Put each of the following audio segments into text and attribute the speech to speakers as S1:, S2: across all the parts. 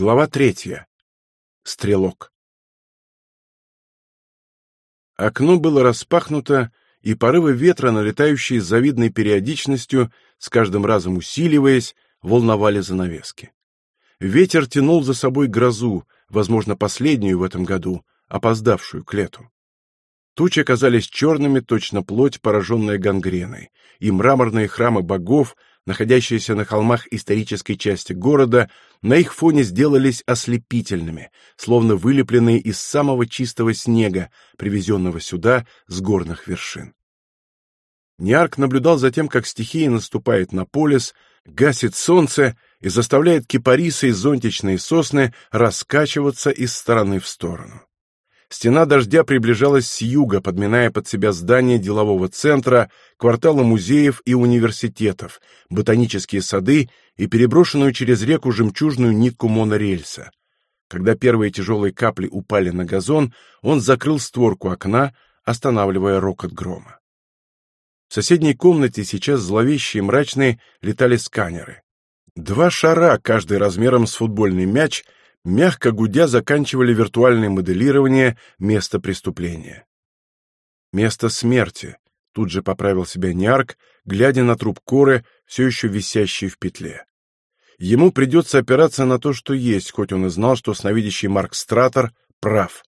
S1: Глава третья. Стрелок. Окно было распахнуто, и порывы ветра, налетающие с завидной периодичностью, с каждым разом усиливаясь, волновали занавески. Ветер тянул за собой грозу, возможно, последнюю в этом году, опоздавшую к лету. Тучи казались черными, точно плоть, пораженная гангреной, и мраморные храмы богов, находящиеся на холмах исторической части города, на их фоне сделались ослепительными, словно вылепленные из самого чистого снега, привезенного сюда с горных вершин. Ниарк наблюдал за тем, как стихия наступает на полис, гасит солнце и заставляет кипарисы и зонтичные сосны раскачиваться из стороны в сторону. Стена дождя приближалась с юга, подминая под себя здания делового центра, кварталы музеев и университетов, ботанические сады и переброшенную через реку жемчужную нитку монорельса. Когда первые тяжелые капли упали на газон, он закрыл створку окна, останавливая рокот грома. В соседней комнате сейчас зловещие и мрачные летали сканеры. Два шара, каждый размером с футбольный мяч — мягко гудя заканчивали виртуальное моделирование места преступления. Место смерти, тут же поправил себя Ниарк, глядя на труп Коры, все еще висящий в петле. Ему придется опираться на то, что есть, хоть он и знал, что сновидящий Марк Стратор прав.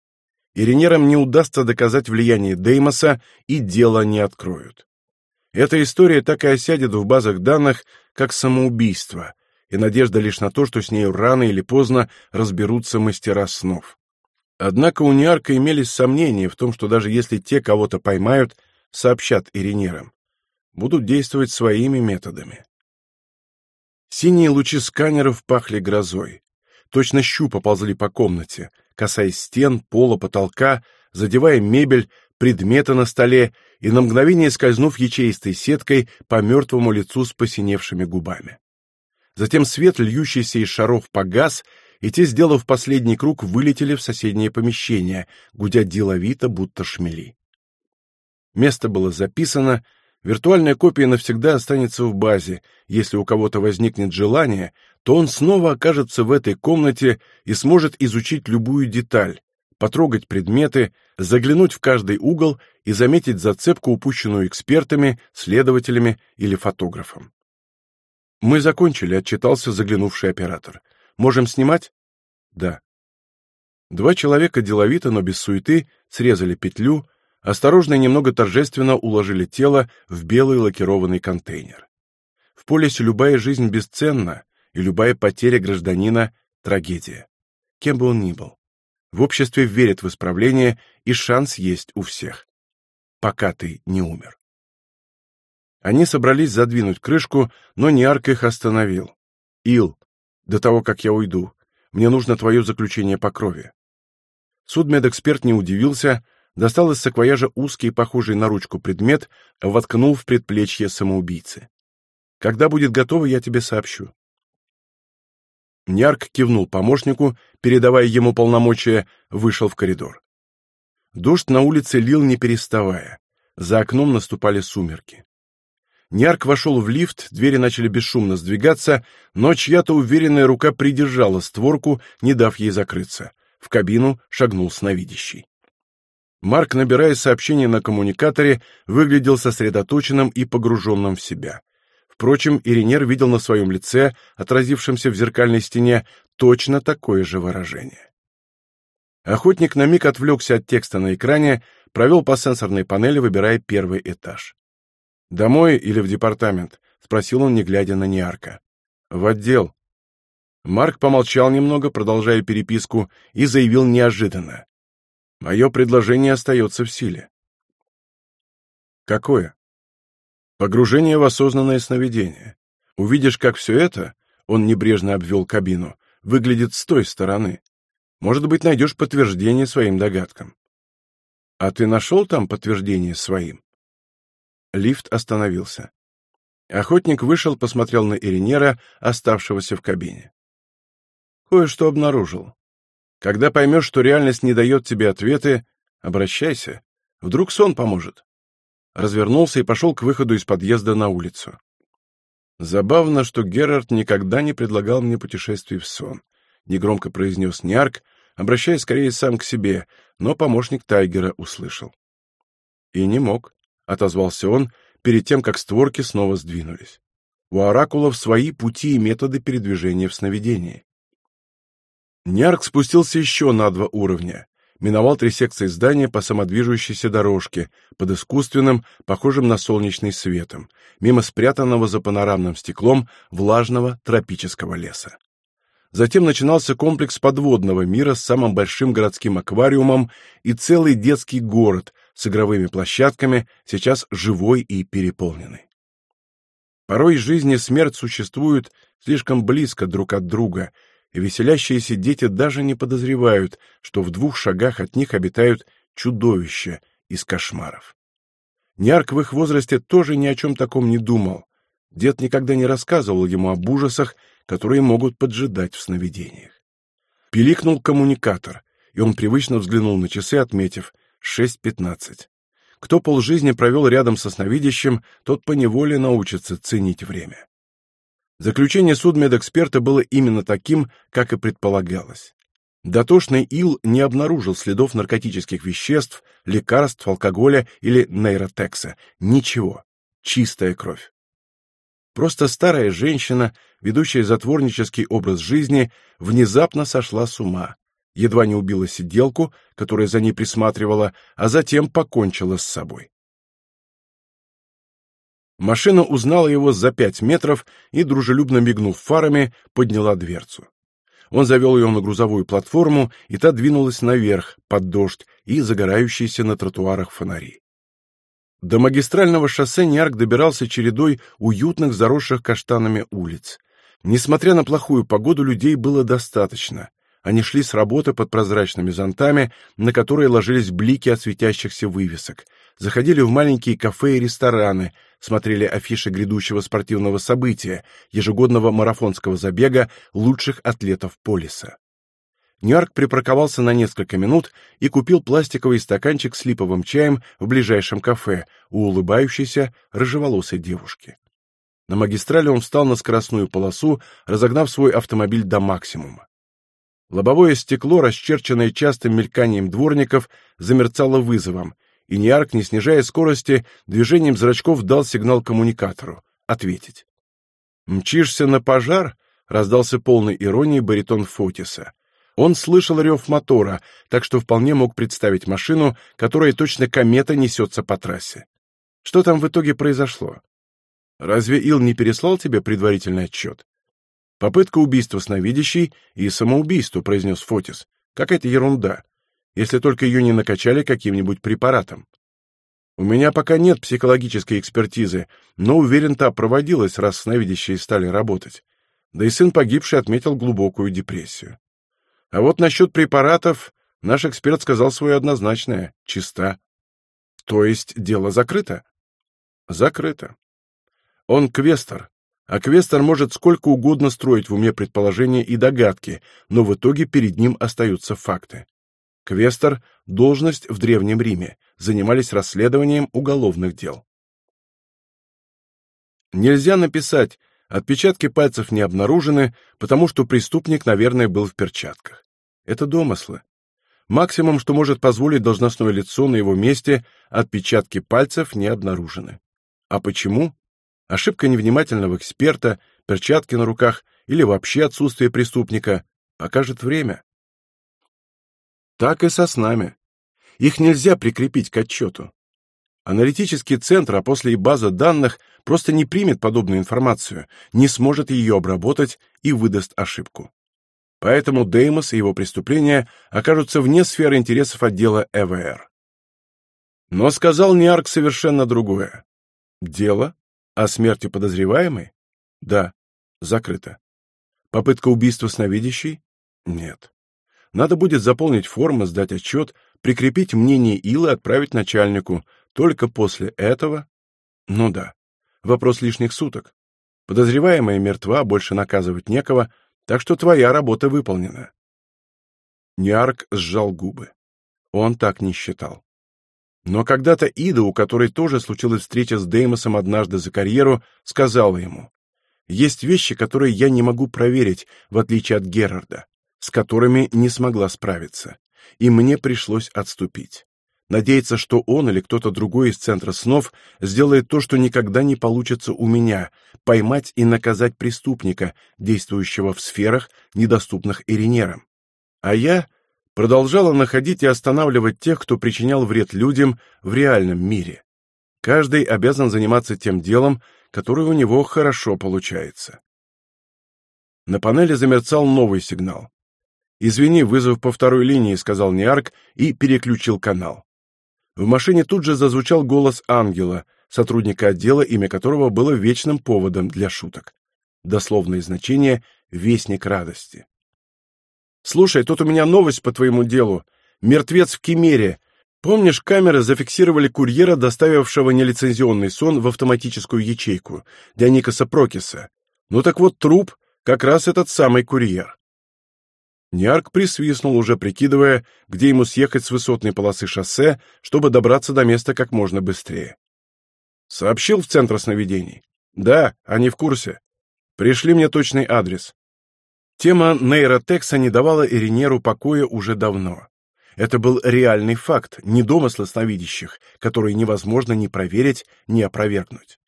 S1: Иринерам не удастся доказать влияние Деймоса, и дело не откроют. Эта история так и осядет в базах данных, как самоубийство, и надежда лишь на то, что с нею рано или поздно разберутся мастера снов. Однако у Ниарка имелись сомнения в том, что даже если те кого-то поймают, сообщат Иринерам, будут действовать своими методами. Синие лучи сканеров пахли грозой. Точно щупа ползли по комнате, касаясь стен, пола, потолка, задевая мебель, предметы на столе и на мгновение скользнув ячеистой сеткой по мертвому лицу с посиневшими губами. Затем свет, льющийся из шаров, погас, и те, сделав последний круг, вылетели в соседнее помещение, гудя деловито, будто шмели. Место было записано, виртуальная копия навсегда останется в базе. Если у кого-то возникнет желание, то он снова окажется в этой комнате и сможет изучить любую деталь, потрогать предметы, заглянуть в каждый угол и заметить зацепку, упущенную экспертами, следователями или фотографом. «Мы закончили», — отчитался заглянувший оператор. «Можем снимать?» «Да». Два человека деловито, но без суеты, срезали петлю, осторожно и немного торжественно уложили тело в белый лакированный контейнер. В полисе любая жизнь бесценна, и любая потеря гражданина — трагедия. Кем бы он ни был. В обществе верят в исправление, и шанс есть у всех. Пока ты не умер. Они собрались задвинуть крышку, но Ниарк их остановил. «Ил, до того, как я уйду, мне нужно твое заключение по крови». Судмедэксперт не удивился, достал из саквояжа узкий, похожий на ручку предмет, воткнул в предплечье самоубийцы. «Когда будет готово, я тебе сообщу». Нярк кивнул помощнику, передавая ему полномочия, вышел в коридор. Дождь на улице лил не переставая. За окном наступали сумерки. Нярк вошел в лифт, двери начали бесшумно сдвигаться, но чья-то уверенная рука придержала створку, не дав ей закрыться. В кабину шагнул сновидящий. Марк, набирая сообщение на коммуникаторе, выглядел сосредоточенным и погруженным в себя. Впрочем, Иринер видел на своем лице, отразившемся в зеркальной стене, точно такое же выражение. Охотник на миг отвлекся от текста на экране, провел по сенсорной панели, выбирая первый этаж. «Домой или в департамент?» — спросил он, не глядя на Ниарка. «В отдел». Марк помолчал немного, продолжая переписку, и заявил неожиданно. «Мое предложение остается в силе». «Какое?» «Погружение в осознанное сновидение. Увидишь, как все это...» — он небрежно обвел кабину — выглядит с той стороны. Может быть, найдешь подтверждение своим догадкам. А ты нашел там подтверждение своим? Лифт остановился. Охотник вышел, посмотрел на Иринера, оставшегося в кабине. Кое-что обнаружил. Когда поймешь, что реальность не дает тебе ответы, обращайся. Вдруг сон поможет. Развернулся и пошел к выходу из подъезда на улицу. Забавно, что Герард никогда не предлагал мне путешествий в сон. — негромко произнес Ниарк, обращаясь скорее сам к себе, но помощник Тайгера услышал. «И не мог», — отозвался он, перед тем, как створки снова сдвинулись. У оракулов свои пути и методы передвижения в сновидении. Ниарк спустился еще на два уровня, миновал три секции здания по самодвижущейся дорожке, под искусственным, похожим на солнечный светом, мимо спрятанного за панорамным стеклом влажного тропического леса. Затем начинался комплекс подводного мира с самым большим городским аквариумом и целый детский город с игровыми площадками, сейчас живой и переполненный. Порой жизнь и смерть существуют слишком близко друг от друга, и веселящиеся дети даже не подозревают, что в двух шагах от них обитают чудовища из кошмаров. Нярк в их возрасте тоже ни о чем таком не думал. Дед никогда не рассказывал ему об ужасах, которые могут поджидать в сновидениях. Пиликнул коммуникатор, и он привычно взглянул на часы, отметив 6.15. Кто полжизни провел рядом со сновидящим, тот поневоле научится ценить время. Заключение судмедэксперта было именно таким, как и предполагалось. Дотошный ил не обнаружил следов наркотических веществ, лекарств, алкоголя или нейротекса. Ничего. Чистая кровь. Просто старая женщина, ведущая затворнический образ жизни, внезапно сошла с ума, едва не убила сиделку, которая за ней присматривала, а затем покончила с собой. Машина узнала его за пять метров и, дружелюбно мигнув фарами, подняла дверцу. Он завел ее на грузовую платформу, и та двинулась наверх, под дождь и загорающиеся на тротуарах фонари. До магистрального шоссе Ниарк добирался чередой уютных, заросших каштанами улиц. Несмотря на плохую погоду, людей было достаточно. Они шли с работы под прозрачными зонтами, на которые ложились блики от светящихся вывесок, заходили в маленькие кафе и рестораны, смотрели афиши грядущего спортивного события, ежегодного марафонского забега лучших атлетов полиса. Ньюарк припарковался на несколько минут и купил пластиковый стаканчик с липовым чаем в ближайшем кафе у улыбающейся рыжеволосой девушки. На магистрали он встал на скоростную полосу, разогнав свой автомобиль до максимума. Лобовое стекло, расчерченное частым мельканием дворников, замерцало вызовом, и Ниарк, не снижая скорости, движением зрачков дал сигнал коммуникатору — ответить. «Мчишься на пожар?» — раздался полный иронии баритон Фотиса. Он слышал рев мотора, так что вполне мог представить машину, которая точно комета несется по трассе. Что там в итоге произошло? Разве Ил не переслал тебе предварительный отчет? Попытка убийства сновидящей и самоубийство, произнес Фотис. Какая-то ерунда. Если только ее не накачали каким-нибудь препаратом. У меня пока нет психологической экспертизы, но уверен, та проводилась, раз сновидящие стали работать. Да и сын погибший отметил глубокую депрессию. А вот насчет препаратов наш эксперт сказал свое однозначное — чиста. То есть дело закрыто? Закрыто. Он квестер, а квестер может сколько угодно строить в уме предположения и догадки, но в итоге перед ним остаются факты. Квестер — должность в Древнем Риме, занимались расследованием уголовных дел. Нельзя написать Отпечатки пальцев не обнаружены, потому что преступник, наверное, был в перчатках. Это домыслы. Максимум, что может позволить должностное лицо на его месте, отпечатки пальцев не обнаружены. А почему? Ошибка невнимательного эксперта, перчатки на руках или вообще отсутствие преступника покажет время. Так и со снами. Их нельзя прикрепить к отчету. Аналитический центр, а после и база данных просто не примет подобную информацию, не сможет ее обработать и выдаст ошибку. Поэтому Деймос и его преступления окажутся вне сферы интересов отдела ЭВР. Но сказал Ниарк совершенно другое. Дело о смерти подозреваемой? Да, закрыто. Попытка убийства сновидящей? Нет. Надо будет заполнить форму, сдать отчет, прикрепить мнение Илы, отправить начальнику, только после этого... Ну да, вопрос лишних суток. Подозреваемая мертва, больше наказывать некого, так что твоя работа выполнена. Ниарк сжал губы. Он так не считал. Но когда-то Ида, у которой тоже случилась встреча с Деймосом однажды за карьеру, сказала ему, «Есть вещи, которые я не могу проверить, в отличие от Герарда. с которыми не смогла справиться, и мне пришлось отступить. Надеяться, что он или кто-то другой из центра снов сделает то, что никогда не получится у меня — поймать и наказать преступника, действующего в сферах, недоступных Иринерам. А я продолжала находить и останавливать тех, кто причинял вред людям в реальном мире. Каждый обязан заниматься тем делом, которое у него хорошо получается. На панели замерцал новый сигнал. «Извини, вызов по второй линии», — сказал Ниарк и переключил канал. В машине тут же зазвучал голос ангела, сотрудника отдела, имя которого было вечным поводом для шуток. Дословное значение «вестник радости». «Слушай, тут у меня новость по твоему делу. Мертвец в Кемере. Помнишь, камеры зафиксировали курьера, доставившего нелицензионный сон в автоматическую ячейку, для Никаса Прокиса? Ну так вот, труп — как раз этот самый курьер. Ниарк присвистнул, уже прикидывая, где ему съехать с высотной полосы шоссе, чтобы добраться до места как можно быстрее. Сообщил в центр сновидений. Да, они в курсе. Пришли мне точный адрес. Тема нейротекса не давала Иринеру покоя уже давно. Это был реальный факт, не домыслы сновидящих, которые невозможно ни проверить, ни опровергнуть.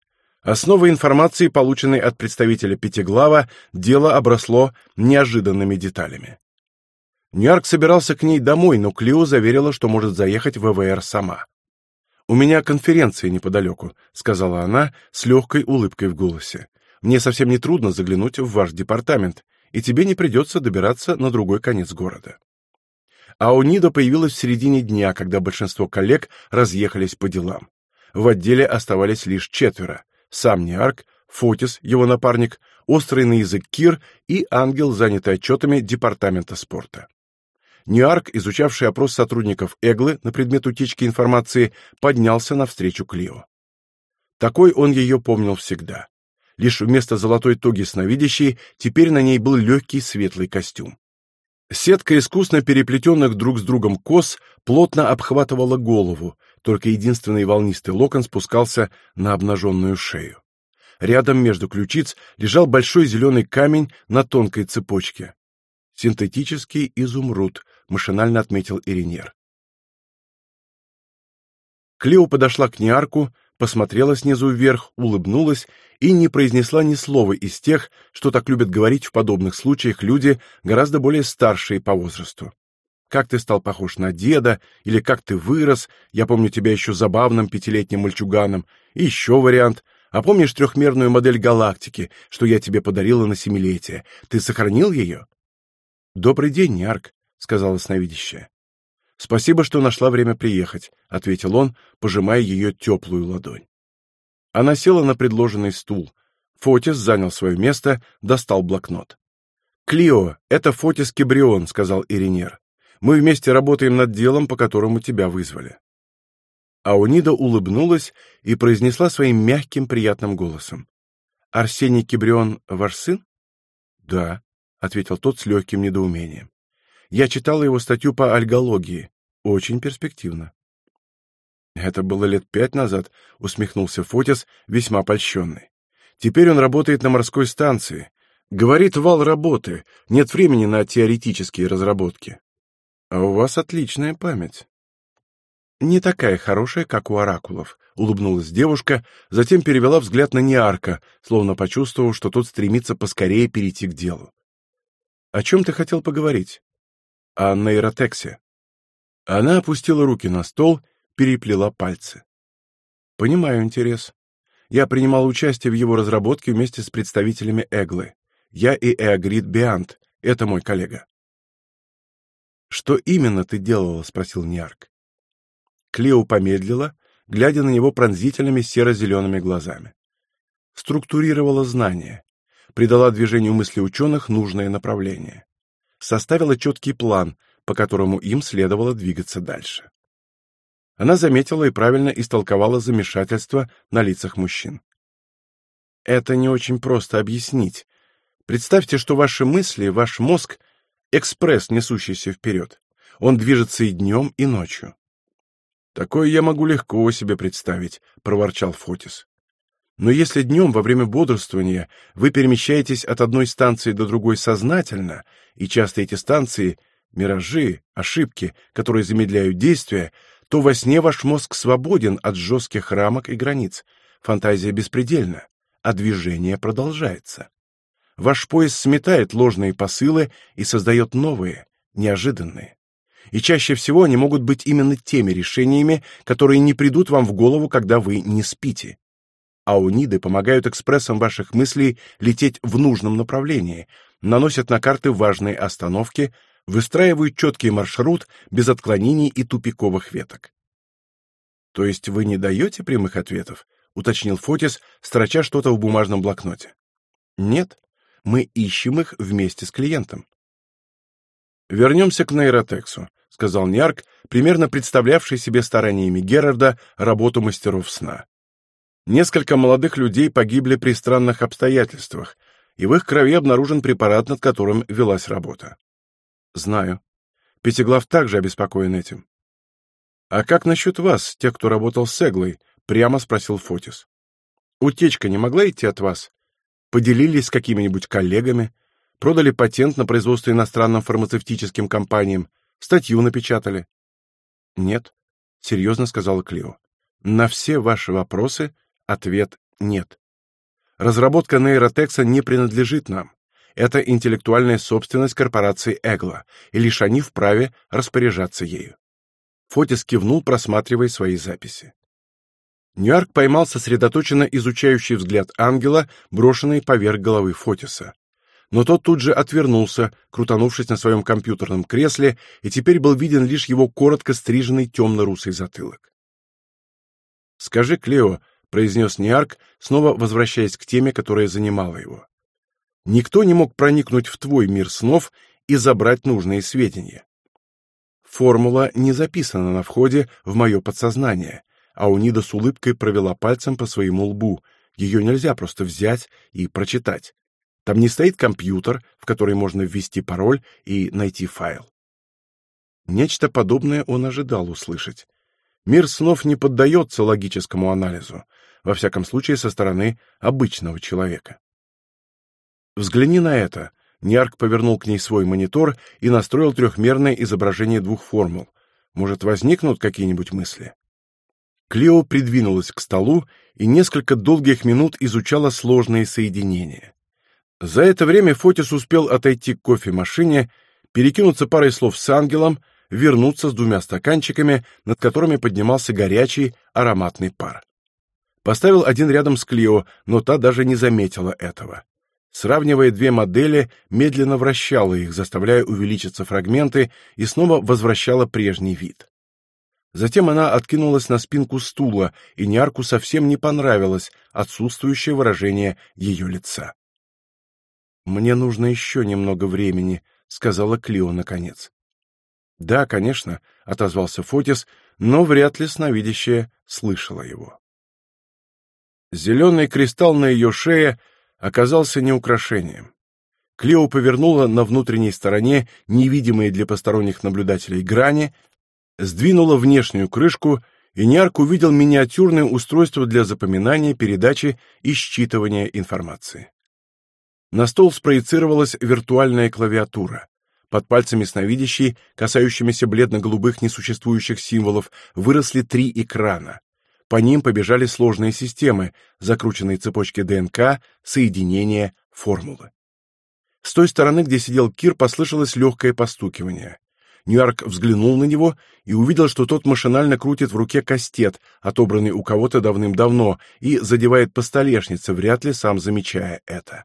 S1: Основой информации, полученной от представителя Пятиглава, дело обросло неожиданными деталями. Ньюарк собирался к ней домой, но Клио заверила, что может заехать в ВВР сама. «У меня конференция неподалеку», — сказала она с легкой улыбкой в голосе. «Мне совсем не трудно заглянуть в ваш департамент, и тебе не придется добираться на другой конец города». А Унида появилась в середине дня, когда большинство коллег разъехались по делам. В отделе оставались лишь четверо. Сам Ниарк, Фотис, его напарник, острый на язык Кир и ангел, занятый отчетами департамента спорта. Ньюарк, изучавший опрос сотрудников Эглы на предмет утечки информации, поднялся навстречу Клио. Такой он ее помнил всегда. Лишь вместо золотой тоги сновидящей теперь на ней был легкий светлый костюм. Сетка искусно переплетенных друг с другом кос плотно обхватывала голову, только единственный волнистый локон спускался на обнаженную шею. Рядом между ключиц лежал большой зеленый камень на тонкой цепочке. Синтетический изумруд, машинально отметил Иринер. Клео подошла к Ниарку, посмотрела снизу вверх, улыбнулась и не произнесла ни слова из тех, что так любят говорить в подобных случаях люди, гораздо более старшие по возрасту. Как ты стал похож на деда, или как ты вырос, я помню тебя еще забавным пятилетним мальчуганом, и еще вариант. А помнишь трехмерную модель галактики, что я тебе подарила на семилетие? Ты сохранил ее? Добрый день, Нярк, сказала сновидящая. Спасибо, что нашла время приехать, ответил он, пожимая ее теплую ладонь. Она села на предложенный стул. Фотис занял свое место, достал блокнот. Клио, это Фотис Кибрион, сказал Иринер. Мы вместе работаем над делом, по которому тебя вызвали. Аунида улыбнулась и произнесла своим мягким, приятным голосом: Арсений Кибрион ваш сын? Да, ответил тот с легким недоумением. Я читала его статью по альгологии. Очень перспективно. Это было лет пять назад, усмехнулся Фотис, весьма польщенный. Теперь он работает на морской станции. Говорит, вал работы, нет времени на теоретические разработки. А у вас отличная память. Не такая хорошая, как у оракулов, улыбнулась девушка, затем перевела взгляд на Неарка, словно почувствовав, что тот стремится поскорее перейти к делу. О чем ты хотел поговорить? О нейротексе. Она опустила руки на стол, переплела пальцы. Понимаю интерес. Я принимал участие в его разработке вместе с представителями Эглы. Я и Эагрид Биант, это мой коллега. «Что именно ты делала?» — спросил Ниарк. Клео помедлила, глядя на него пронзительными серо-зелеными глазами. Структурировала знания, придала движению мысли ученых нужное направление. Составила четкий план, по которому им следовало двигаться дальше. Она заметила и правильно истолковала замешательство на лицах мужчин. Это не очень просто объяснить. Представьте, что ваши мысли, ваш мозг экспресс, несущийся вперед. Он движется и днем, и ночью. Такое я могу легко себе представить, проворчал Фотис. Но если днем во время бодрствования вы перемещаетесь от одной станции до другой сознательно, и часто эти станции — миражи, ошибки, которые замедляют действие, то во сне ваш мозг свободен от жестких рамок и границ, фантазия беспредельна, а движение продолжается. Ваш поезд сметает ложные посылы и создает новые, неожиданные. И чаще всего они могут быть именно теми решениями, которые не придут вам в голову, когда вы не спите. Ауниды помогают экспрессам ваших мыслей лететь в нужном направлении, наносят на карты важные остановки, выстраивают четкий маршрут без отклонений и тупиковых веток. То есть вы не даете прямых ответов? уточнил Фотис, строча что-то в бумажном блокноте. Нет, мы ищем их вместе с клиентом. Вернемся к нейротексу, сказал Ньярк, примерно представлявший себе стараниями Герарда работу мастеров сна. Несколько молодых людей погибли при странных обстоятельствах, и в их крови обнаружен препарат, над которым велась работа. Знаю. Пятиглав также обеспокоен этим. А как насчет вас, тех, кто работал с Эглой? Прямо спросил Фотис. Утечка не могла идти от вас? Поделились с какими-нибудь коллегами? Продали патент на производство иностранным фармацевтическим компаниям? Статью напечатали? Нет, серьезно сказала Клио. На все ваши вопросы Ответ – нет. Разработка нейротекса не принадлежит нам. Это интеллектуальная собственность корпорации Эгла, и лишь они вправе распоряжаться ею. Фотис кивнул, просматривая свои записи. Ньюарк поймал сосредоточенно изучающий взгляд ангела, брошенный поверх головы Фотиса. Но тот тут же отвернулся, крутанувшись на своем компьютерном кресле, и теперь был виден лишь его коротко стриженный темно-русый затылок. «Скажи, Клео, произнес Ниарк, снова возвращаясь к теме, которая занимала его. Никто не мог проникнуть в твой мир снов и забрать нужные сведения. Формула не записана на входе в мое подсознание, а Унида с улыбкой провела пальцем по своему лбу. Ее нельзя просто взять и прочитать. Там не стоит компьютер, в который можно ввести пароль и найти файл. Нечто подобное он ожидал услышать. Мир снов не поддается логическому анализу во всяком случае со стороны обычного человека. Взгляни на это. Ниарк повернул к ней свой монитор и настроил трехмерное изображение двух формул. Может, возникнут какие-нибудь мысли? Клео придвинулась к столу и несколько долгих минут изучала сложные соединения. За это время Фотис успел отойти к кофемашине, перекинуться парой слов с ангелом, вернуться с двумя стаканчиками, над которыми поднимался горячий ароматный пар. Поставил один рядом с Клио, но та даже не заметила этого. Сравнивая две модели, медленно вращала их, заставляя увеличиться фрагменты, и снова возвращала прежний вид. Затем она откинулась на спинку стула, и Ниарку совсем не понравилось отсутствующее выражение ее лица. «Мне нужно еще немного времени», — сказала Клио наконец. «Да, конечно», — отозвался Фотис, но вряд ли сновидящая слышала его. Зеленый кристалл на ее шее оказался не украшением. Клео повернула на внутренней стороне невидимые для посторонних наблюдателей грани, сдвинула внешнюю крышку, и Ниарк увидел миниатюрное устройство для запоминания, передачи и считывания информации. На стол спроецировалась виртуальная клавиатура. Под пальцами сновидящей, касающимися бледно-голубых несуществующих символов, выросли три экрана. По ним побежали сложные системы, закрученные цепочки ДНК, соединения, формулы. С той стороны, где сидел Кир, послышалось легкое постукивание. Ньюарк взглянул на него и увидел, что тот машинально крутит в руке кастет, отобранный у кого-то давным-давно, и задевает по столешнице, вряд ли сам замечая это.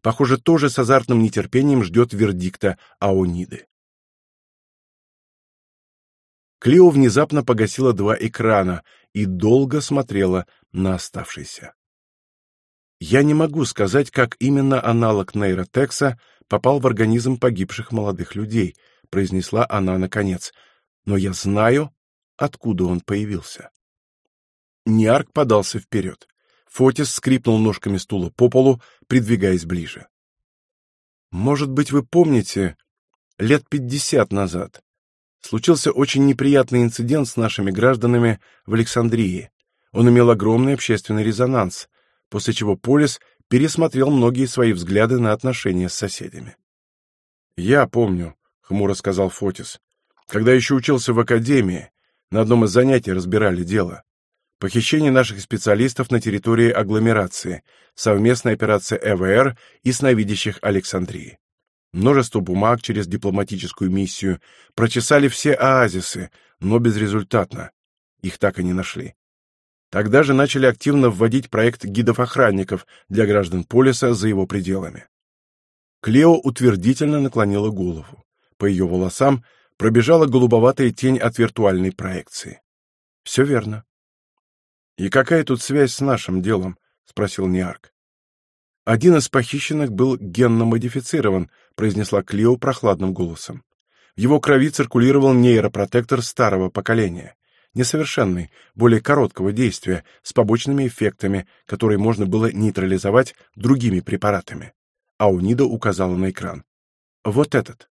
S1: Похоже, тоже с азартным нетерпением ждет вердикта Аониды. Клео внезапно погасила два экрана и долго смотрела на оставшийся. Я не могу сказать, как именно аналог нейротекса попал в организм погибших молодых людей, произнесла она наконец, но я знаю, откуда он появился. Ниарк подался вперед. Фотис скрипнул ножками стула по полу, придвигаясь ближе. Может быть, вы помните, лет пятьдесят назад случился очень неприятный инцидент с нашими гражданами в Александрии. Он имел огромный общественный резонанс. после чего Полис пересмотрел многие свои взгляды на отношения с соседями. «Я помню», — хмуро сказал Фотис, — «когда еще учился в академии, на одном из занятий разбирали дело. Похищение наших специалистов на территории агломерации, совместная операция ЭВР и сновидящих Александрии. Множество бумаг через дипломатическую миссию, прочесали все оазисы, но безрезультатно. Их так и не нашли. Тогда же начали активно вводить проект гидов-охранников для граждан Полиса за его пределами. Клео утвердительно наклонила голову. По ее волосам пробежала голубоватая тень от виртуальной проекции. «Все верно». «И какая тут связь с нашим делом?» — спросил Ниарк. «Один из похищенных был генно модифицирован», — произнесла Клео прохладным голосом. В его крови циркулировал нейропротектор старого поколения несовершенный, более короткого действия, с побочными эффектами, которые можно было нейтрализовать другими препаратами. Аунида указала на экран. Вот этот.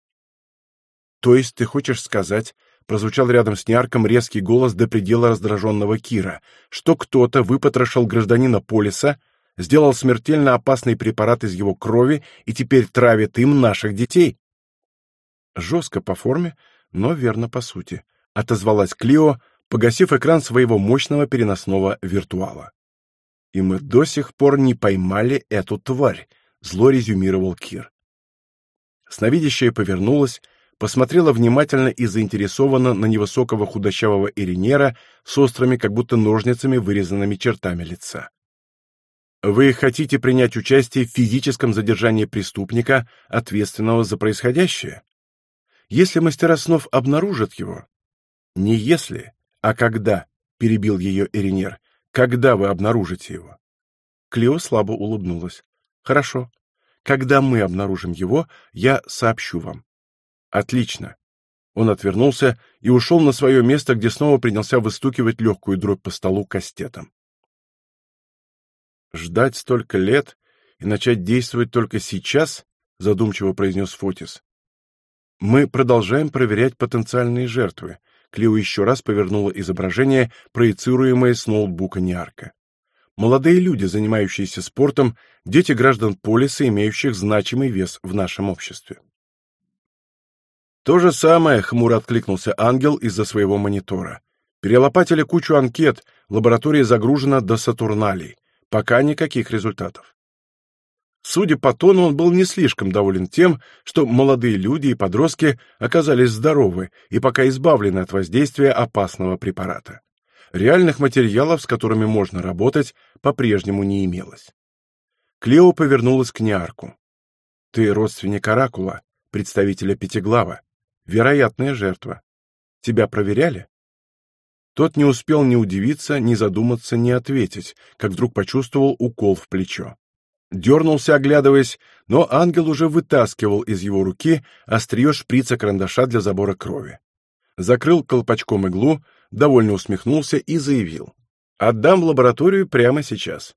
S1: То есть ты хочешь сказать, прозвучал рядом с Ниарком резкий голос до предела раздраженного Кира, что кто-то выпотрошил гражданина Полиса, сделал смертельно опасный препарат из его крови и теперь травит им наших детей? Жестко по форме, но верно по сути, отозвалась Клио, погасив экран своего мощного переносного виртуала. «И мы до сих пор не поймали эту тварь», — зло резюмировал Кир. Сновидящая повернулась, посмотрела внимательно и заинтересованно на невысокого худощавого Иринера с острыми, как будто ножницами, вырезанными чертами лица. «Вы хотите принять участие в физическом задержании преступника, ответственного за происходящее? Если мастера снов обнаружат его, не если, «А когда?» — перебил ее Эринер. «Когда вы обнаружите его?» Клео слабо улыбнулась. «Хорошо. Когда мы обнаружим его, я сообщу вам». «Отлично». Он отвернулся и ушел на свое место, где снова принялся выстукивать легкую дробь по столу кастетом. «Ждать столько лет и начать действовать только сейчас?» — задумчиво произнес Фотис. «Мы продолжаем проверять потенциальные жертвы. Клио еще раз повернула изображение, проецируемое с ноутбука Ниарка. Молодые люди, занимающиеся спортом, дети граждан полиса, имеющих значимый вес в нашем обществе. То же самое, хмуро откликнулся ангел из-за своего монитора. Перелопатили кучу анкет, лаборатория загружена до Сатурналей. Пока никаких результатов. Судя по тону, он был не слишком доволен тем, что молодые люди и подростки оказались здоровы и пока избавлены от воздействия опасного препарата. Реальных материалов, с которыми можно работать, по-прежнему не имелось. Клео повернулась к Ниарку. «Ты родственник Оракула, представителя Пятиглава. Вероятная жертва. Тебя проверяли?» Тот не успел ни удивиться, ни задуматься, ни ответить, как вдруг почувствовал укол в плечо дернулся, оглядываясь, но ангел уже вытаскивал из его руки острие шприца карандаша для забора крови. Закрыл колпачком иглу, довольно усмехнулся и заявил. «Отдам в лабораторию прямо сейчас».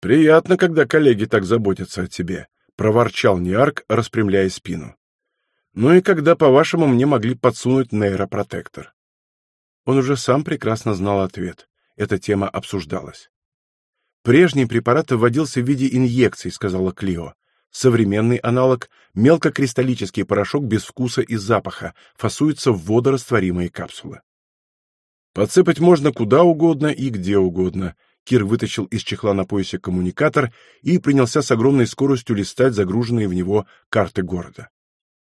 S1: «Приятно, когда коллеги так заботятся о тебе», — проворчал Ниарк, распрямляя спину. «Ну и когда, по-вашему, мне могли подсунуть нейропротектор?» Он уже сам прекрасно знал ответ. Эта тема обсуждалась. Прежний препарат вводился в виде инъекций, сказала Клио. Современный аналог — мелкокристаллический порошок без вкуса и запаха, фасуется в водорастворимые капсулы. Подсыпать можно куда угодно и где угодно. Кир вытащил из чехла на поясе коммуникатор и принялся с огромной скоростью листать загруженные в него карты города.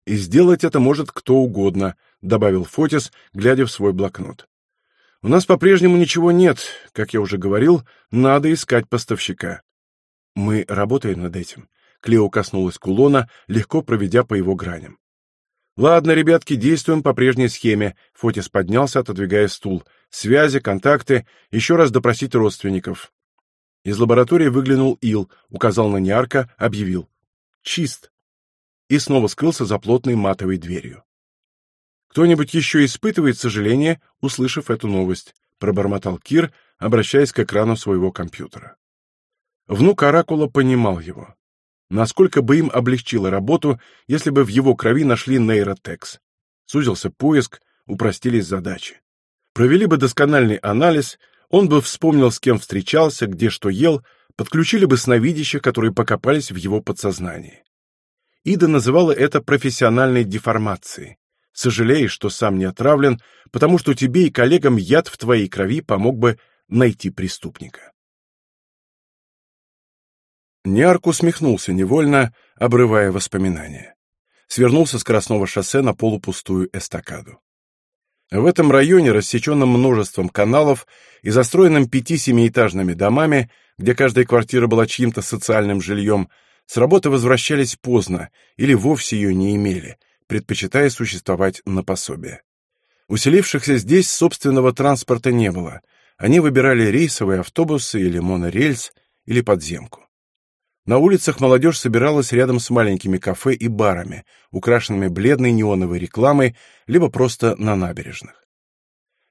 S1: «И сделать это может кто угодно», — добавил Фотис, глядя в свой блокнот. У нас по-прежнему ничего нет. Как я уже говорил, надо искать поставщика. Мы работаем над этим. Клео коснулась кулона, легко проведя по его граням. Ладно, ребятки, действуем по прежней схеме. Фотис поднялся, отодвигая стул. Связи, контакты, еще раз допросить родственников. Из лаборатории выглянул Ил, указал на Ниарка, объявил. Чист. И снова скрылся за плотной матовой дверью. Кто-нибудь еще испытывает сожаление, услышав эту новость, пробормотал Кир, обращаясь к экрану своего компьютера. Внук Оракула понимал его. Насколько бы им облегчило работу, если бы в его крови нашли нейротекс. Сузился поиск, упростились задачи. Провели бы доскональный анализ, он бы вспомнил, с кем встречался, где что ел, подключили бы сновидящих, которые покопались в его подсознании. Ида называла это профессиональной деформацией. Сожалеешь, что сам не отравлен, потому что тебе и коллегам яд в твоей крови помог бы найти преступника. Ниарк усмехнулся невольно, обрывая воспоминания. Свернулся с Красного шоссе на полупустую эстакаду. В этом районе, рассеченном множеством каналов и застроенном пяти-семиэтажными домами, где каждая квартира была чьим-то социальным жильем, с работы возвращались поздно или вовсе ее не имели, предпочитая существовать на пособие. Уселившихся здесь собственного транспорта не было. Они выбирали рейсовые автобусы или монорельс, или подземку. На улицах молодежь собиралась рядом с маленькими кафе и барами, украшенными бледной неоновой рекламой, либо просто на набережных.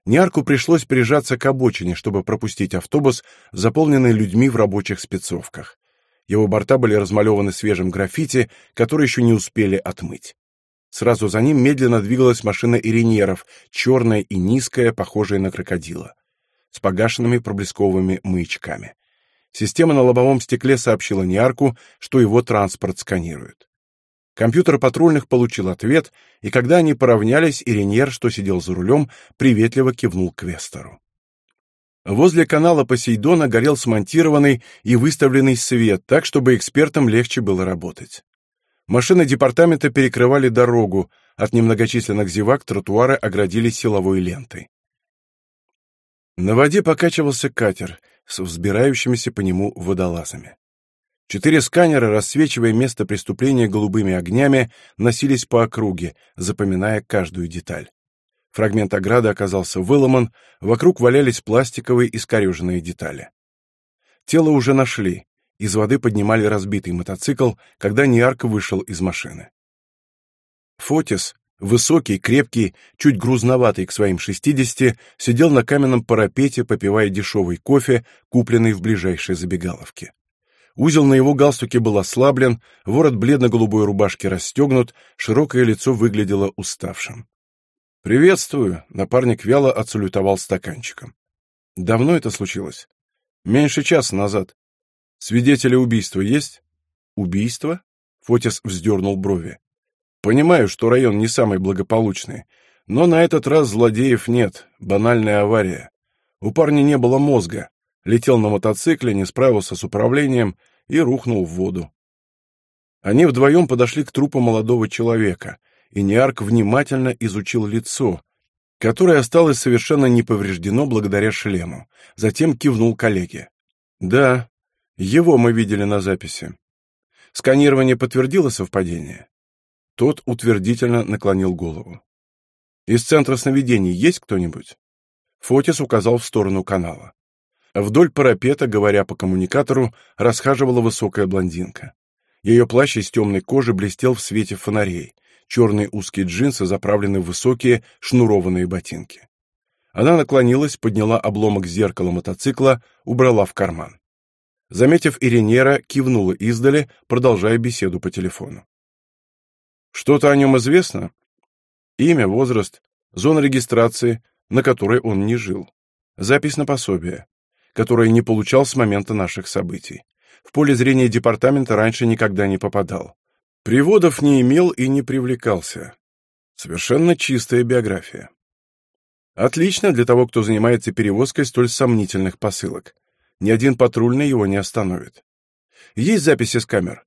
S1: Ниарку пришлось прижаться к обочине, чтобы пропустить автобус, заполненный людьми в рабочих спецовках. Его борта были размалеваны свежим граффити, которые еще не успели отмыть. Сразу за ним медленно двигалась машина ириньеров, черная и низкая, похожая на крокодила, с погашенными проблесковыми маячками. Система на лобовом стекле сообщила Ниарку, что его транспорт сканируют. Компьютер патрульных получил ответ, и когда они поравнялись, Ириньер, что сидел за рулем, приветливо кивнул к Вестеру. Возле канала Посейдона горел смонтированный и выставленный свет, так, чтобы экспертам легче было работать. Машины департамента перекрывали дорогу, от немногочисленных зевак тротуары оградили силовой лентой. На воде покачивался катер с взбирающимися по нему водолазами. Четыре сканера, рассвечивая место преступления голубыми огнями, носились по округе, запоминая каждую деталь. Фрагмент ограды оказался выломан, вокруг валялись пластиковые искореженные детали. Тело уже нашли, из воды поднимали разбитый мотоцикл, когда Ниарк вышел из машины. Фотис, высокий, крепкий, чуть грузноватый к своим шестидесяти, сидел на каменном парапете, попивая дешевый кофе, купленный в ближайшей забегаловке. Узел на его галстуке был ослаблен, ворот бледно-голубой рубашки расстегнут, широкое лицо выглядело уставшим. «Приветствую!» — напарник вяло отсалютовал стаканчиком. «Давно это случилось?» «Меньше часа назад. Свидетели убийства есть? Убийство? Фотис вздернул брови. Понимаю, что район не самый благополучный, но на этот раз злодеев нет, банальная авария. У парня не было мозга, летел на мотоцикле, не справился с управлением и рухнул в воду. Они вдвоем подошли к трупу молодого человека, и Ниарк внимательно изучил лицо, которое осталось совершенно не повреждено благодаря шлему, затем кивнул коллеге. «Да, его мы видели на записи. Сканирование подтвердило совпадение? Тот утвердительно наклонил голову. Из центра сновидений есть кто-нибудь? Фотис указал в сторону канала. Вдоль парапета, говоря по коммуникатору, расхаживала высокая блондинка. Ее плащ из темной кожи блестел в свете фонарей. Черные узкие джинсы заправлены в высокие шнурованные ботинки. Она наклонилась, подняла обломок зеркала мотоцикла, убрала в карман. Заметив Иринера, кивнула издали, продолжая беседу по телефону. «Что-то о нем известно?» Имя, возраст, зона регистрации, на которой он не жил. Запись на пособие, которое не получал с момента наших событий. В поле зрения департамента раньше никогда не попадал. Приводов не имел и не привлекался. Совершенно чистая биография. Отлично для того, кто занимается перевозкой столь сомнительных посылок. Ни один патрульный его не остановит. Есть записи с камер?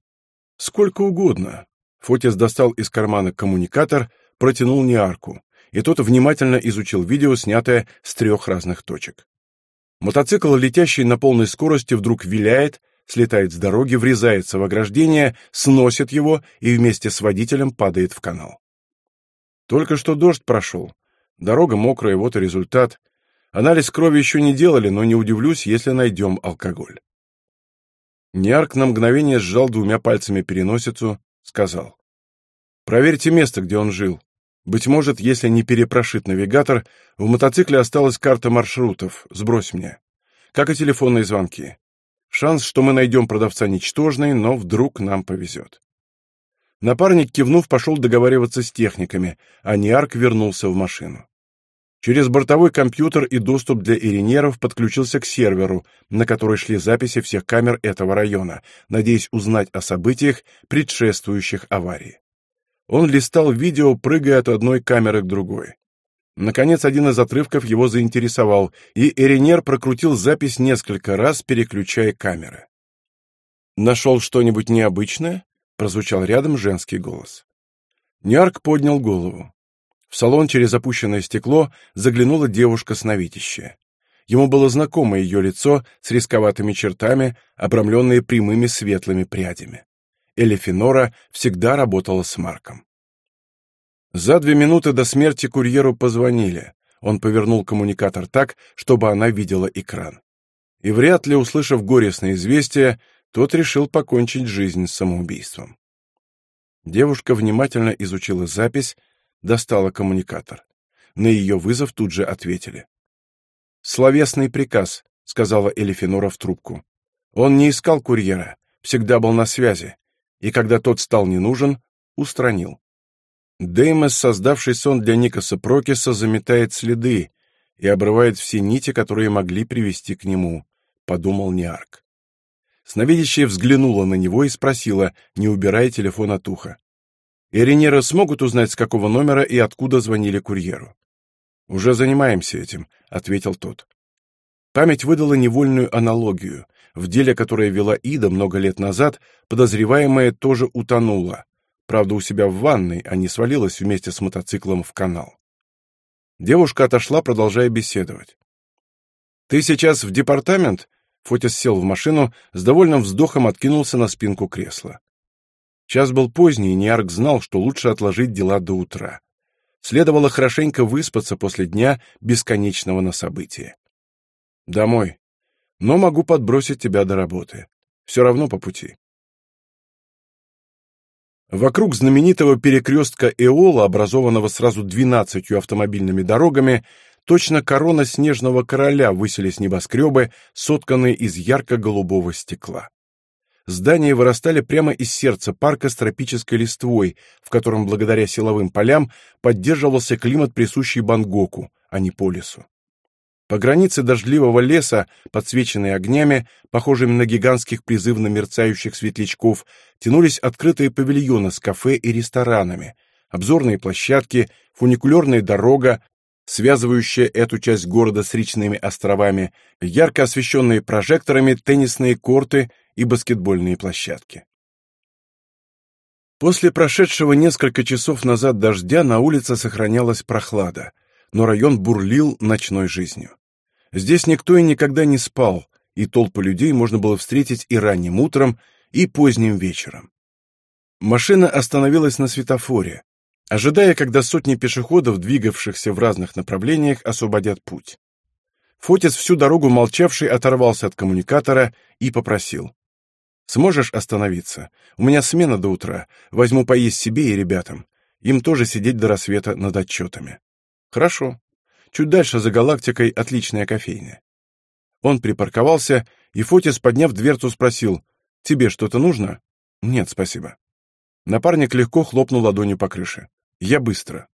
S1: Сколько угодно. Фотис достал из кармана коммуникатор, протянул Ниарку, и тот внимательно изучил видео, снятое с трех разных точек. Мотоцикл, летящий на полной скорости, вдруг виляет, слетает с дороги, врезается в ограждение, сносит его и вместе с водителем падает в канал. Только что дождь прошел. Дорога мокрая, вот и результат. Анализ крови еще не делали, но не удивлюсь, если найдем алкоголь. Ниарк на мгновение сжал двумя пальцами переносицу, сказал. «Проверьте место, где он жил. Быть может, если не перепрошит навигатор, в мотоцикле осталась карта маршрутов. Сбрось мне. Как и телефонные звонки. Шанс, что мы найдем продавца, ничтожный, но вдруг нам повезет». Напарник, кивнув, пошел договариваться с техниками, а Ниарк вернулся в машину. Через бортовой компьютер и доступ для иринеров подключился к серверу, на который шли записи всех камер этого района, надеясь узнать о событиях, предшествующих аварии. Он листал видео, прыгая от одной камеры к другой. Наконец, один из отрывков его заинтересовал, и Эринер прокрутил запись несколько раз, переключая камеры. «Нашел что-нибудь необычное?» — прозвучал рядом женский голос. Ньярк поднял голову. В салон через опущенное стекло заглянула девушка-сновидящая. Ему было знакомо ее лицо с рисковатыми чертами, обрамленные прямыми светлыми прядями. Элефинора всегда работала с Марком. За две минуты до смерти курьеру позвонили. Он повернул коммуникатор так, чтобы она видела экран. И вряд ли, услышав горестное известие, тот решил покончить жизнь самоубийством. Девушка внимательно изучила запись, достала коммуникатор. На ее вызов тут же ответили. «Словесный приказ», — сказала Элифинора в трубку. «Он не искал курьера, всегда был на связи, и когда тот стал не нужен, устранил». Деймос, создавший сон для Никаса Прокиса, заметает следы и обрывает все нити, которые могли привести к нему, — подумал Ниарк. Сновидящая взглянула на него и спросила, не убирая телефон от уха. Иринеры смогут узнать, с какого номера и откуда звонили курьеру. «Уже занимаемся этим», — ответил тот. Память выдала невольную аналогию. В деле, которое вела Ида много лет назад, подозреваемая тоже утонула. Правда, у себя в ванной, а не свалилась вместе с мотоциклом в канал. Девушка отошла, продолжая беседовать. «Ты сейчас в департамент?» Фотис сел в машину, с довольным вздохом откинулся на спинку кресла. Час был поздний, и Ниарк знал, что лучше отложить дела до утра. Следовало хорошенько выспаться после дня, бесконечного на события. «Домой. Но могу подбросить тебя до работы. Все равно по пути». Вокруг знаменитого перекрестка Эола, образованного сразу двенадцатью автомобильными дорогами, точно корона снежного короля высились небоскребы, сотканные из ярко-голубого стекла здания вырастали прямо из сердца парка с тропической листвой, в котором благодаря силовым полям поддерживался климат, присущий Бангоку, а не полису. По границе дождливого леса, подсвеченные огнями, похожими на гигантских призывно мерцающих светлячков, тянулись открытые павильоны с кафе и ресторанами, обзорные площадки, фуникулерная дорога, связывающая эту часть города с речными островами, ярко освещенные прожекторами теннисные корты и баскетбольные площадки. После прошедшего несколько часов назад дождя на улице сохранялась прохлада, но район бурлил ночной жизнью. Здесь никто и никогда не спал, и толпы людей можно было встретить и ранним утром, и поздним вечером. Машина остановилась на светофоре, ожидая, когда сотни пешеходов, двигавшихся в разных направлениях, освободят путь. Фотис, всю дорогу молчавший, оторвался от коммуникатора и попросил. Сможешь остановиться? У меня смена до утра. Возьму поесть себе и ребятам. Им тоже сидеть до рассвета над отчетами. Хорошо. Чуть дальше за галактикой отличная кофейня. Он припарковался, и Фотис, подняв дверцу, спросил, «Тебе что-то нужно?» «Нет, спасибо». Напарник легко хлопнул ладонью по крыше. «Я быстро».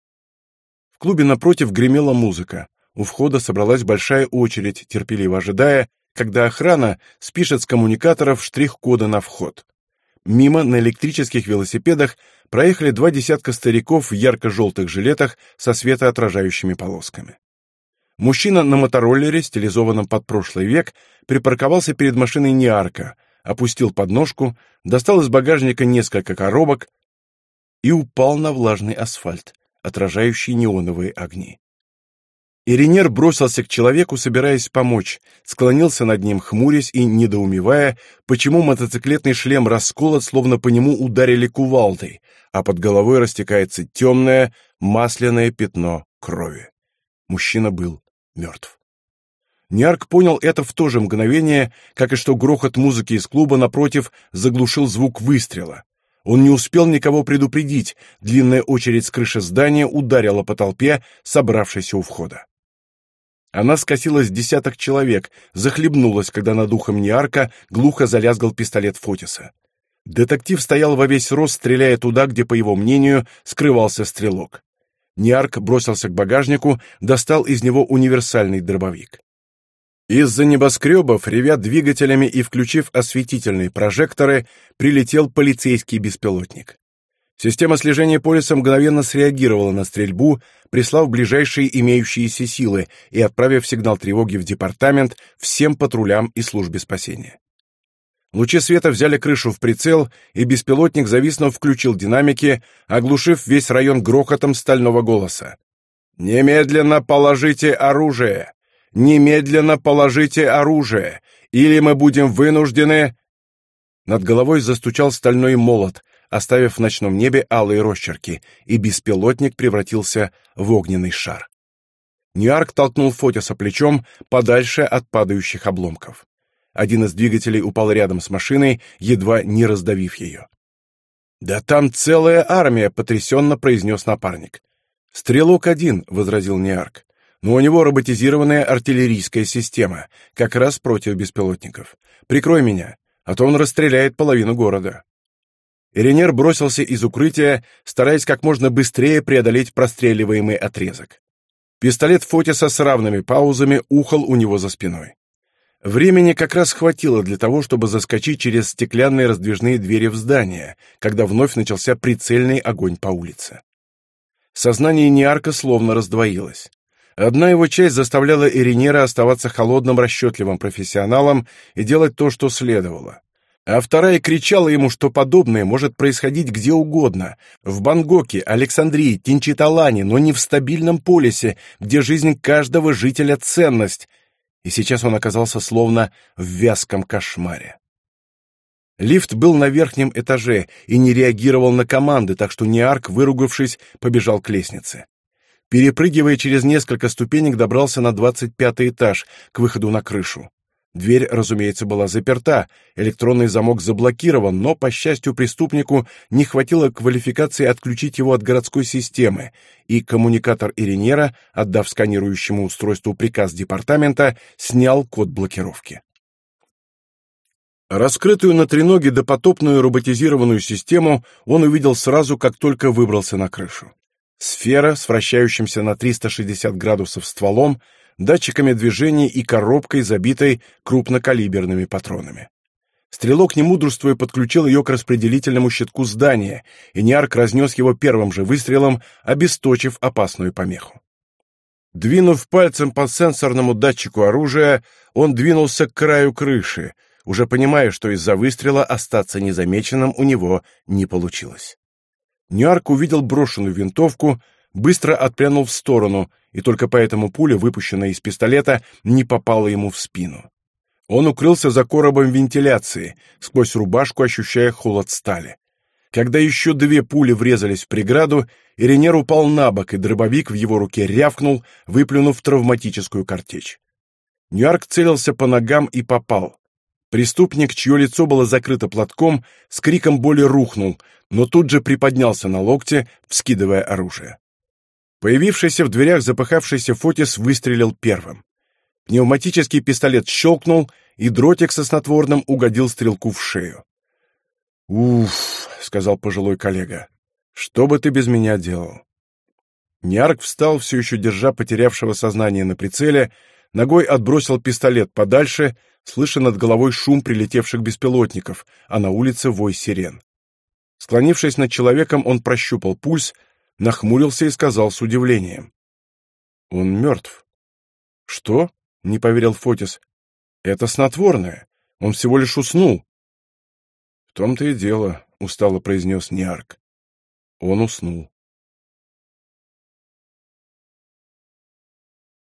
S1: В клубе напротив гремела музыка. У входа собралась большая очередь, терпеливо ожидая, когда охрана спишет с коммуникаторов штрих-кода на вход. Мимо на электрических велосипедах проехали два десятка стариков в ярко-желтых жилетах со светоотражающими полосками. Мужчина на мотороллере, стилизованном под прошлый век, припарковался перед машиной Ниарка, опустил подножку, достал из багажника несколько коробок и упал на влажный асфальт, отражающий неоновые огни. Иринер бросился к человеку, собираясь помочь, склонился над ним, хмурясь и недоумевая, почему мотоциклетный шлем расколот, словно по нему ударили кувалдой, а под головой растекается темное, масляное пятно крови. Мужчина был мертв. Нярк понял это в то же мгновение, как и что грохот музыки из клуба напротив заглушил звук выстрела. Он не успел никого предупредить, длинная очередь с крыши здания ударила по толпе, собравшейся у входа. Она скосилась десяток человек, захлебнулась, когда над ухом Ниарка глухо залязгал пистолет Фотиса. Детектив стоял во весь рост, стреляя туда, где, по его мнению, скрывался стрелок. Ниарк бросился к багажнику, достал из него универсальный дробовик. Из-за небоскребов, ревя двигателями и включив осветительные прожекторы, прилетел полицейский беспилотник. Система слежения полиса мгновенно среагировала на стрельбу, прислав ближайшие имеющиеся силы и отправив сигнал тревоги в департамент всем патрулям и службе спасения. Лучи света взяли крышу в прицел, и беспилотник, зависнув, включил динамики, оглушив весь район грохотом стального голоса. «Немедленно положите оружие! Немедленно положите оружие! Или мы будем вынуждены...» Над головой застучал стальной молот, оставив в ночном небе алые росчерки, и беспилотник превратился в огненный шар. Ньюарк толкнул Фотиса плечом подальше от падающих обломков. Один из двигателей упал рядом с машиной, едва не раздавив ее. «Да там целая армия!» — потрясенно произнес напарник. «Стрелок один», — возразил Неарк. «Но у него роботизированная артиллерийская система, как раз против беспилотников. Прикрой меня, а то он расстреляет половину города». Иринер бросился из укрытия, стараясь как можно быстрее преодолеть простреливаемый отрезок. Пистолет Фотиса с равными паузами ухал у него за спиной. Времени как раз хватило для того, чтобы заскочить через стеклянные раздвижные двери в здание, когда вновь начался прицельный огонь по улице. Сознание Ниарка словно раздвоилось. Одна его часть заставляла Иринера оставаться холодным, расчетливым профессионалом и делать то, что следовало а вторая кричала ему, что подобное может происходить где угодно — в Бангоке, Александрии, Тинчиталане, но не в стабильном полисе, где жизнь каждого жителя — ценность. И сейчас он оказался словно в вязком кошмаре. Лифт был на верхнем этаже и не реагировал на команды, так что Ниарк, выругавшись, побежал к лестнице. Перепрыгивая через несколько ступенек, добрался на двадцать пятый этаж, к выходу на крышу. Дверь, разумеется, была заперта, электронный замок заблокирован, но, по счастью, преступнику не хватило квалификации отключить его от городской системы, и коммуникатор Иринера, отдав сканирующему устройству приказ департамента, снял код блокировки. Раскрытую на треноге допотопную роботизированную систему он увидел сразу, как только выбрался на крышу. Сфера с вращающимся на 360 градусов стволом датчиками движения и коробкой, забитой крупнокалиберными патронами. Стрелок, не мудрствуя, подключил ее к распределительному щитку здания, и Ниарк разнес его первым же выстрелом, обесточив опасную помеху. Двинув пальцем по сенсорному датчику оружия, он двинулся к краю крыши, уже понимая, что из-за выстрела остаться незамеченным у него не получилось. Ньюарк увидел брошенную винтовку, быстро отпрянул в сторону, и только поэтому пуля, выпущенная из пистолета, не попала ему в спину. Он укрылся за коробом вентиляции, сквозь рубашку ощущая холод стали. Когда еще две пули врезались в преграду, Иринер упал на бок, и дробовик в его руке рявкнул, выплюнув травматическую картечь. Ньюарк целился по ногам и попал. Преступник, чье лицо было закрыто платком, с криком боли рухнул, но тут же приподнялся на локте, вскидывая оружие. Появившийся в дверях запыхавшийся Фотис выстрелил первым. Пневматический пистолет щелкнул, и дротик со снотворным угодил стрелку в шею. «Уф», — сказал пожилой коллега, — «что бы ты без меня делал?» Ниарк встал, все еще держа потерявшего сознание на прицеле, ногой отбросил пистолет подальше, слыша над головой шум прилетевших беспилотников, а на улице вой сирен. Склонившись над человеком, он прощупал пульс, нахмурился и сказал с удивлением. «Он мертв». «Что?» — не поверил Фотис. «Это снотворное. Он всего лишь уснул». «В том-то и дело», — устало произнес Ниарк. Он уснул.